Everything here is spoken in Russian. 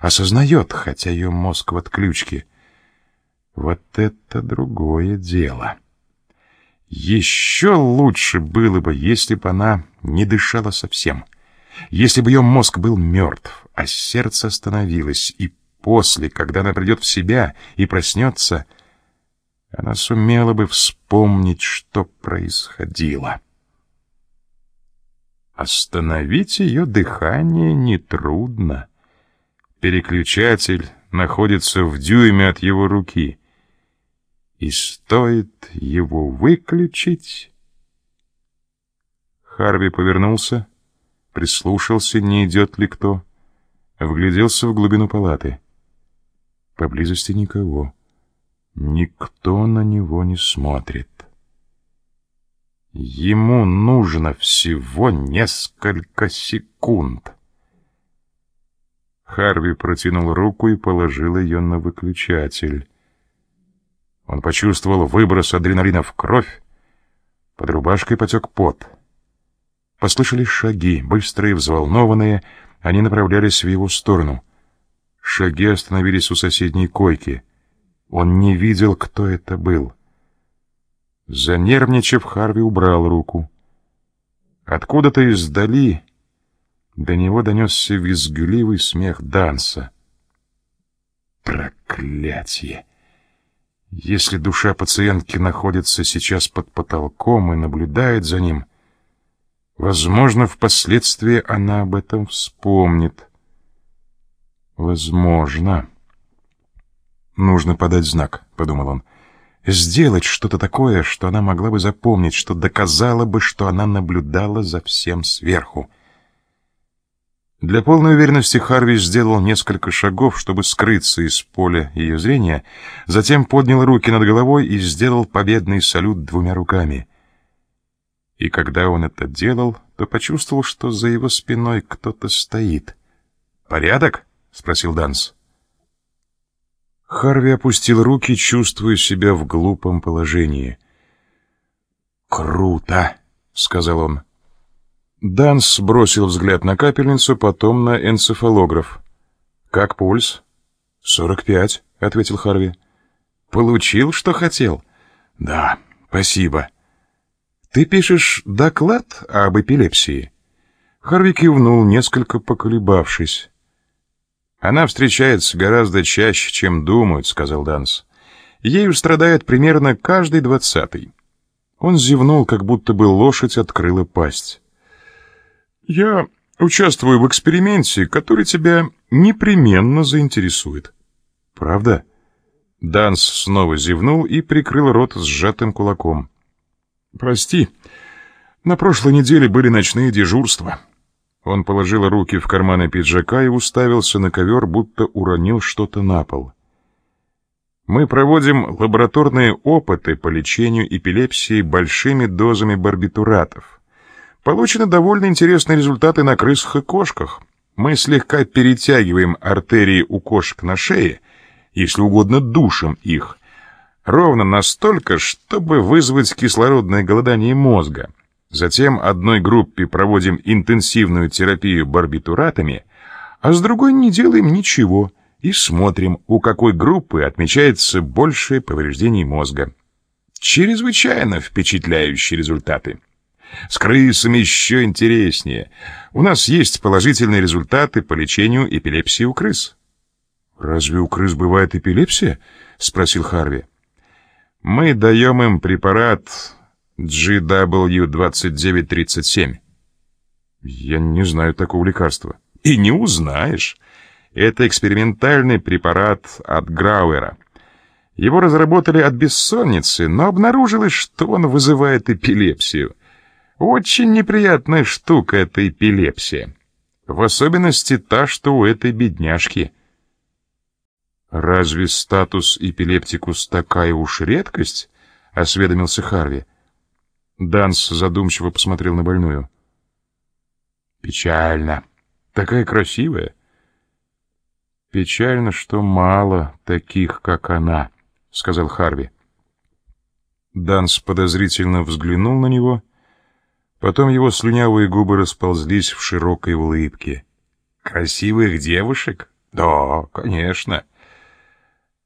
осознает, хотя ее мозг в отключке. Вот это другое дело. Еще лучше было бы, если бы она не дышала совсем. Если бы ее мозг был мертв, а сердце остановилось, и после, когда она придет в себя и проснется, она сумела бы вспомнить, что происходило. Остановить ее дыхание нетрудно. Переключатель находится в дюйме от его руки. И стоит его выключить... Харви повернулся, прислушался, не идет ли кто, вгляделся в глубину палаты. Поблизости никого. Никто на него не смотрит. Ему нужно всего несколько секунд. Харви протянул руку и положил ее на выключатель. Он почувствовал выброс адреналина в кровь. Под рубашкой потек пот. Послышались шаги, быстрые, взволнованные. Они направлялись в его сторону. Шаги остановились у соседней койки. Он не видел, кто это был. Занервничав, Харви убрал руку. Откуда-то издали до него донесся визгливый смех Данса. Проклятие! Если душа пациентки находится сейчас под потолком и наблюдает за ним, возможно, впоследствии она об этом вспомнит. Возможно. Нужно подать знак, — подумал он сделать что-то такое, что она могла бы запомнить, что доказало бы, что она наблюдала за всем сверху. Для полной уверенности Харви сделал несколько шагов, чтобы скрыться из поля ее зрения, затем поднял руки над головой и сделал победный салют двумя руками. И когда он это делал, то почувствовал, что за его спиной кто-то стоит. «Порядок?» — спросил Данс. Харви опустил руки, чувствуя себя в глупом положении. «Круто!» — сказал он. Данс бросил взгляд на капельницу, потом на энцефалограф. «Как пульс?» «Сорок пять», — ответил Харви. «Получил, что хотел?» «Да, спасибо». «Ты пишешь доклад об эпилепсии?» Харви кивнул, несколько поколебавшись. «Она встречается гораздо чаще, чем думают», — сказал Данс. «Ею страдает примерно каждый двадцатый». Он зевнул, как будто бы лошадь открыла пасть. «Я участвую в эксперименте, который тебя непременно заинтересует». «Правда?» Данс снова зевнул и прикрыл рот сжатым кулаком. «Прости, на прошлой неделе были ночные дежурства». Он положил руки в карманы пиджака и уставился на ковер, будто уронил что-то на пол. Мы проводим лабораторные опыты по лечению эпилепсии большими дозами барбитуратов. Получены довольно интересные результаты на крысах и кошках. Мы слегка перетягиваем артерии у кошек на шее, если угодно душим их, ровно настолько, чтобы вызвать кислородное голодание мозга. Затем одной группе проводим интенсивную терапию барбитуратами, а с другой не делаем ничего и смотрим, у какой группы отмечается большее повреждение мозга. Чрезвычайно впечатляющие результаты. С крысами еще интереснее. У нас есть положительные результаты по лечению эпилепсии у крыс. «Разве у крыс бывает эпилепсия?» — спросил Харви. «Мы даем им препарат GW2937. Я не знаю такого лекарства. И не узнаешь. Это экспериментальный препарат от Грауэра. Его разработали от бессонницы, но обнаружилось, что он вызывает эпилепсию. Очень неприятная штука эта эпилепсия. В особенности та, что у этой бедняжки. «Разве статус эпилептикус такая уж редкость?» — осведомился Харви. Данс задумчиво посмотрел на больную. «Печально. Такая красивая». «Печально, что мало таких, как она», — сказал Харви. Данс подозрительно взглянул на него, потом его слюнявые губы расползлись в широкой улыбке. «Красивых девушек? Да, конечно.